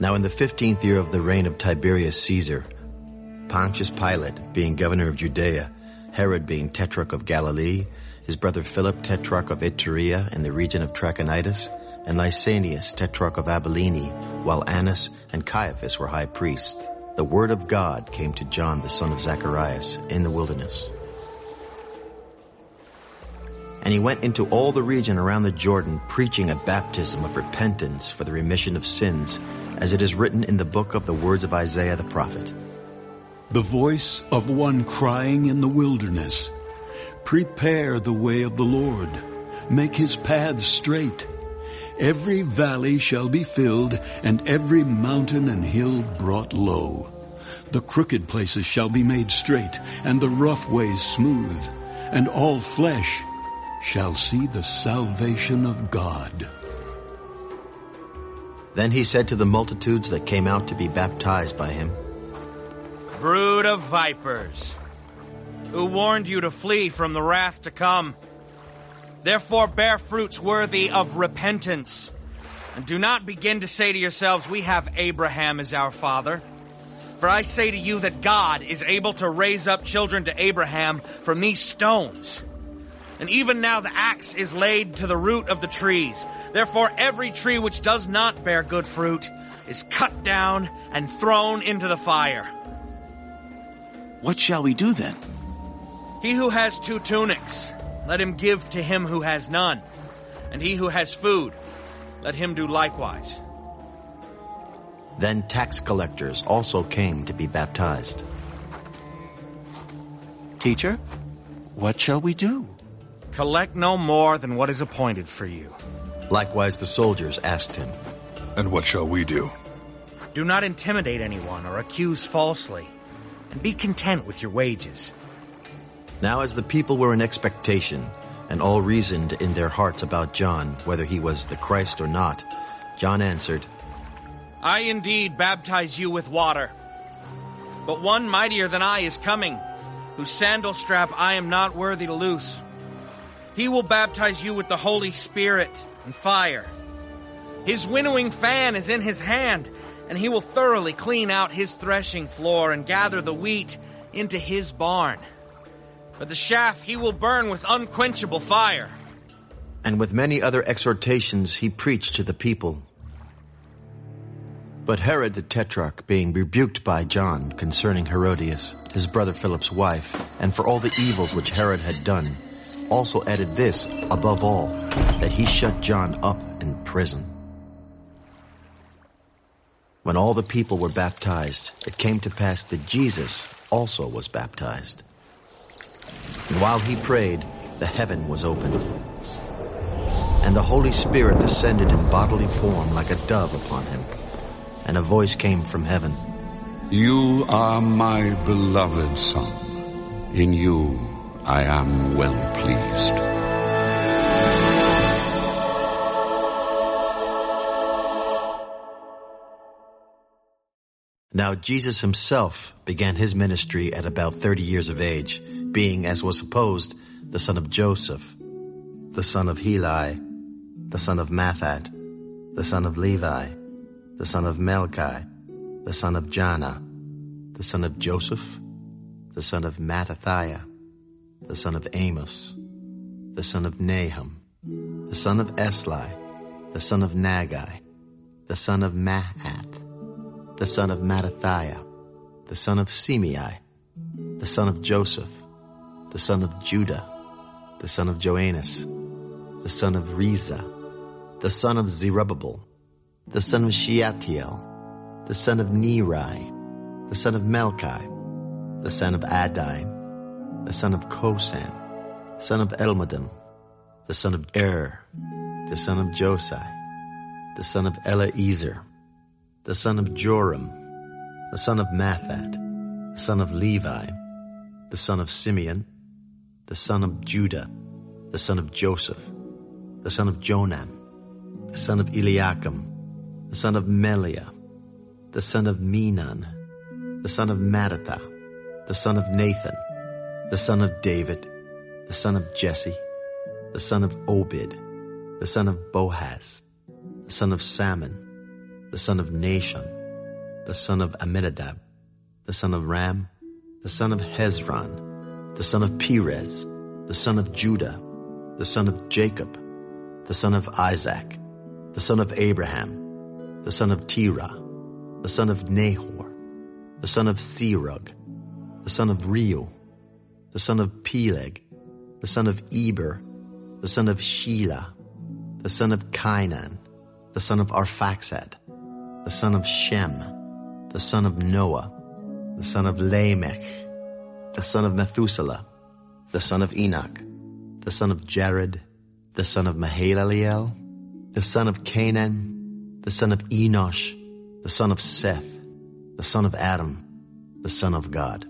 Now in the fifteenth year of the reign of Tiberius Caesar, Pontius Pilate being governor of Judea, Herod being tetrarch of Galilee, his brother Philip tetrarch of Iturea in the region of Trachonitis, and Lysanias tetrarch of Abilene, while Annas and Caiaphas were high priests. The word of God came to John the son of Zacharias in the wilderness. And he went into all the region around the Jordan, preaching a baptism of repentance for the remission of sins, as it is written in the book of the words of Isaiah the prophet. The voice of one crying in the wilderness, Prepare the way of the Lord, make his paths straight. Every valley shall be filled, and every mountain and hill brought low. The crooked places shall be made straight, and the rough ways smooth, and all flesh shall see the salvation of God. Then he said to the multitudes that came out to be baptized by him, Brood of vipers, who warned you to flee from the wrath to come. Therefore bear fruits worthy of repentance. And do not begin to say to yourselves, We have Abraham as our father. For I say to you that God is able to raise up children to Abraham from these stones. And even now the axe is laid to the root of the trees. Therefore every tree which does not bear good fruit is cut down and thrown into the fire. What shall we do then? He who has two tunics, let him give to him who has none. And he who has food, let him do likewise. Then tax collectors also came to be baptized. Teacher, what shall we do? Collect no more than what is appointed for you. Likewise the soldiers asked him, And what shall we do? Do not intimidate anyone or accuse falsely, and be content with your wages. Now as the people were in expectation, and all reasoned in their hearts about John, whether he was the Christ or not, John answered, I indeed baptize you with water. But one mightier than I is coming, whose sandal strap I am not worthy to loose. He will baptize you with the Holy Spirit and fire. His winnowing fan is in his hand, and he will thoroughly clean out his threshing floor and gather the wheat into his barn. But the chaff he will burn with unquenchable fire. And with many other exhortations he preached to the people. But Herod the Tetrarch, being rebuked by John concerning Herodias, his brother Philip's wife, and for all the evils which Herod had done, also added this above all, that he shut John up in prison. When all the people were baptized, it came to pass that Jesus also was baptized. And while he prayed, the heaven was opened. And the Holy Spirit descended in bodily form like a dove upon him. And a voice came from heaven. You are my beloved Son. In you I am well pleased. Now Jesus himself began his ministry at about thirty years of age, being, as was supposed, the son of Joseph, the son of Heli, the son of Matthat, the son of Levi, the son of Melchi, the son of Janna, the son of Joseph, the son of Mattathiah, the son of Amos, the son of Nahum, the son of Esli, the son of Naggai, the son of Maath, the son of Mattathiah, the son of Semei, the son of Joseph, the son of Judah, the son of Joannas, the son of Rhesa, the son of Zerubbabel, the son of Shealtiel, the son of Neri, the son of Melchi, the son of Addi, the son of Cosam, son of Elmodam, the son of Er, the son of Jose, the son of Eliezer, the son of Jorim, the son of Matthat, the son of Levi, the son of Simeon, the son of Judah, the son of Joseph, the son of Jonan, the son of Eliakim, the son of Melea, the son of Menan, the son of Mattathah, the son of Nathan, the son of David, the son of Jesse, the son of Obed, the son of Boaz, the son of Salmon, the son of Nahshon, the son of Amminadab, the son of Ram, the son of Hezron, the son of Perez, the son of Judah, the son of Jacob, the son of Isaac, the son of Abraham, the son of Terah, the son of Nahor, the son of Serug, the son of Reu, the son of Peleg, the son of Eber, the son of Shelah, the son of Cainan, the son of Arphaxad, the son of Shem, the son of Noah, the son of Lamech, the son of Methuselah, the son of Enoch, the son of Jared, the son of Mahalalel, the son of Cainan, the son of Enosh, the son of Seth, the son of Adam, the son of God.